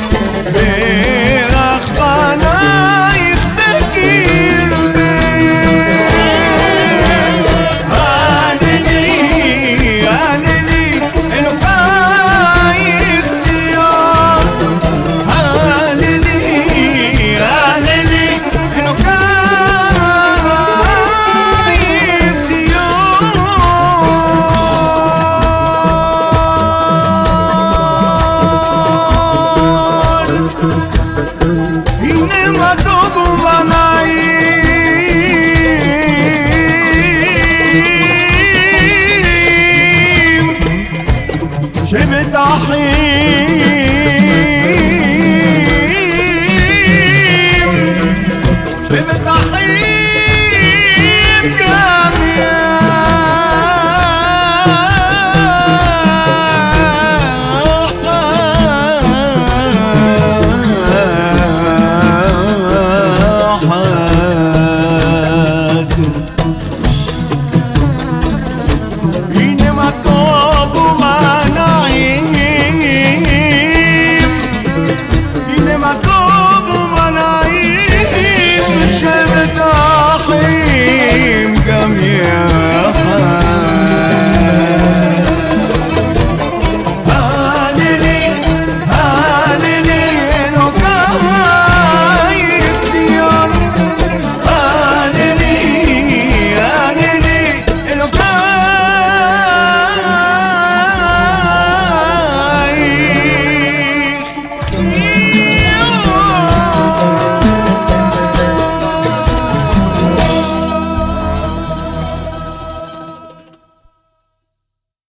Hey. بضحيم بضحيم